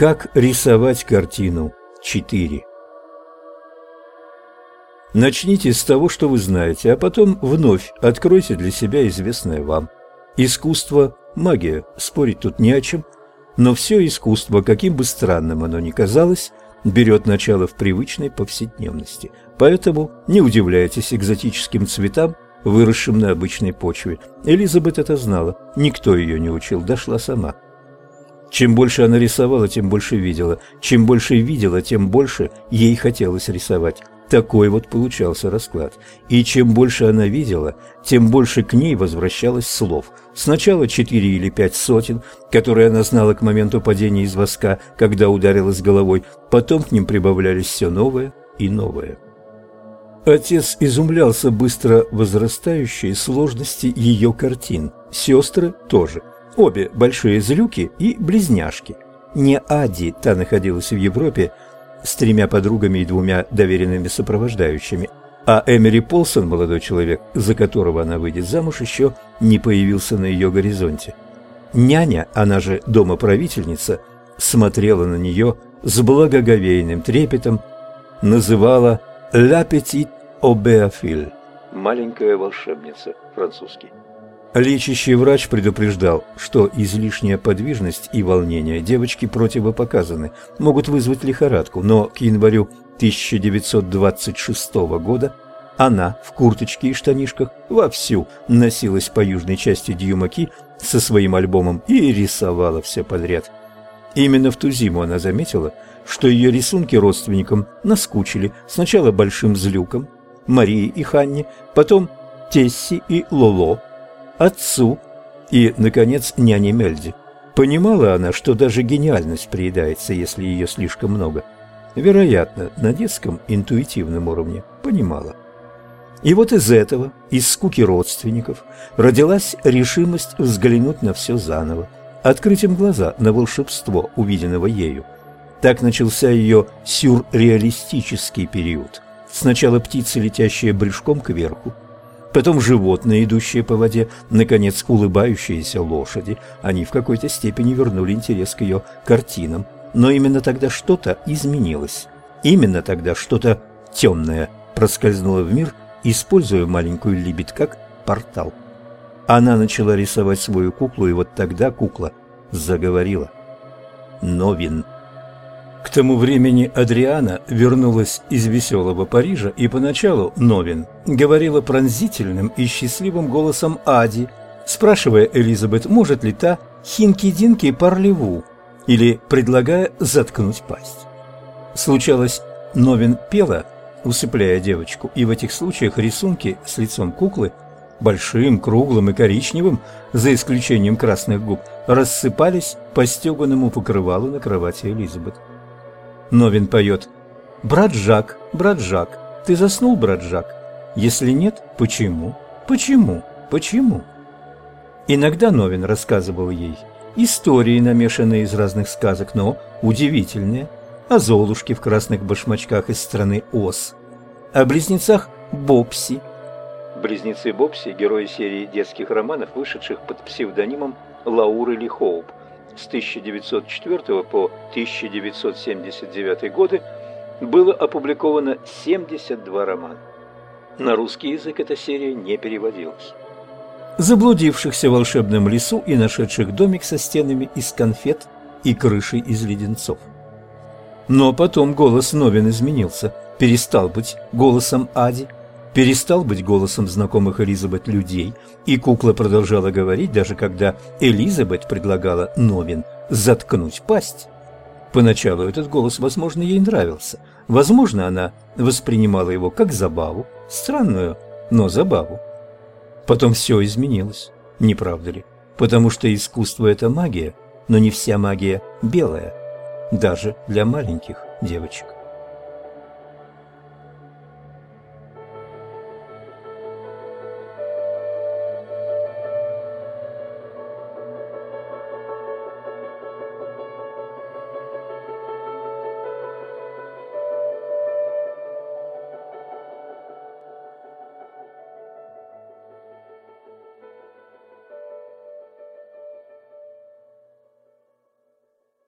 Как рисовать картину 4. Начните с того, что вы знаете, а потом вновь откройте для себя известное вам. Искусство – магия, спорить тут не о чем, но все искусство, каким бы странным оно ни казалось, берет начало в привычной повседневности. Поэтому не удивляйтесь экзотическим цветам, выросшим на обычной почве. Элизабет это знала, никто ее не учил, дошла сама. Чем больше она рисовала, тем больше видела. Чем больше видела, тем больше ей хотелось рисовать. Такой вот получался расклад. И чем больше она видела, тем больше к ней возвращалось слов. Сначала четыре или пять сотен, которые она знала к моменту падения из воска, когда ударилась головой, потом к ним прибавлялись все новое и новое. Отец изумлялся быстро возрастающей сложности ее картин. Сестры тоже. Обе большие злюки и близняшки. Не Ади, та находилась в Европе с тремя подругами и двумя доверенными сопровождающими, а Эмери Полсон, молодой человек, за которого она выйдет замуж, еще не появился на ее горизонте. Няня, она же домоправительница, смотрела на нее с благоговейным трепетом, называла «La petite Aubéafile» – «маленькая волшебница» французский. Лечащий врач предупреждал, что излишняя подвижность и волнение девочки противопоказаны, могут вызвать лихорадку, но к январю 1926 года она в курточке и штанишках вовсю носилась по южной части Дьюмаки со своим альбомом и рисовала все подряд. Именно в ту зиму она заметила, что ее рисунки родственникам наскучили сначала Большим Злюком, Марии и Ханне, потом Тесси и Лоло, отцу и, наконец, няне Мельди. Понимала она, что даже гениальность приедается, если ее слишком много. Вероятно, на детском интуитивном уровне понимала. И вот из этого, из скуки родственников, родилась решимость взглянуть на все заново, открыть им глаза на волшебство, увиденного ею. Так начался ее сюрреалистический период. Сначала птицы, летящие брюшком кверху, потом животные, идущие по воде, наконец улыбающиеся лошади. Они в какой-то степени вернули интерес к ее картинам. Но именно тогда что-то изменилось. Именно тогда что-то темное проскользнуло в мир, используя маленькую Либет как портал. Она начала рисовать свою куклу, и вот тогда кукла заговорила. Новин. К тому времени Адриана вернулась из веселого Парижа, и поначалу Новин говорила пронзительным и счастливым голосом Ади, спрашивая Элизабет, может ли та хинки-динки парлеву, или предлагая заткнуть пасть. Случалось, Новин пела, усыпляя девочку, и в этих случаях рисунки с лицом куклы, большим, круглым и коричневым, за исключением красных губ, рассыпались по стеганому покрывалу на кровати Элизабет. Новин поет «Брат Жак, брат Жак, ты заснул, брат Жак? Если нет, почему? Почему? Почему?» Иногда Новин рассказывал ей истории, намешанные из разных сказок, но удивительные, о Золушке в красных башмачках из страны Оз, о близнецах Бобси. Близнецы Бобси – герои серии детских романов, вышедших под псевдонимом Лауры Ли Хоуп с 1904 по 1979 годы было опубликовано 72 романа. На русский язык эта серия не переводилась. Заблудившихся в волшебном лесу и нашедших домик со стенами из конфет и крышей из леденцов. Но потом голос Новин изменился, перестал быть голосом Ади – перестал быть голосом знакомых Элизабет людей, и кукла продолжала говорить, даже когда Элизабет предлагала Новин заткнуть пасть. Поначалу этот голос, возможно, ей нравился. Возможно, она воспринимала его как забаву, странную, но забаву. Потом все изменилось, не правда ли? Потому что искусство – это магия, но не вся магия белая, даже для маленьких девочек.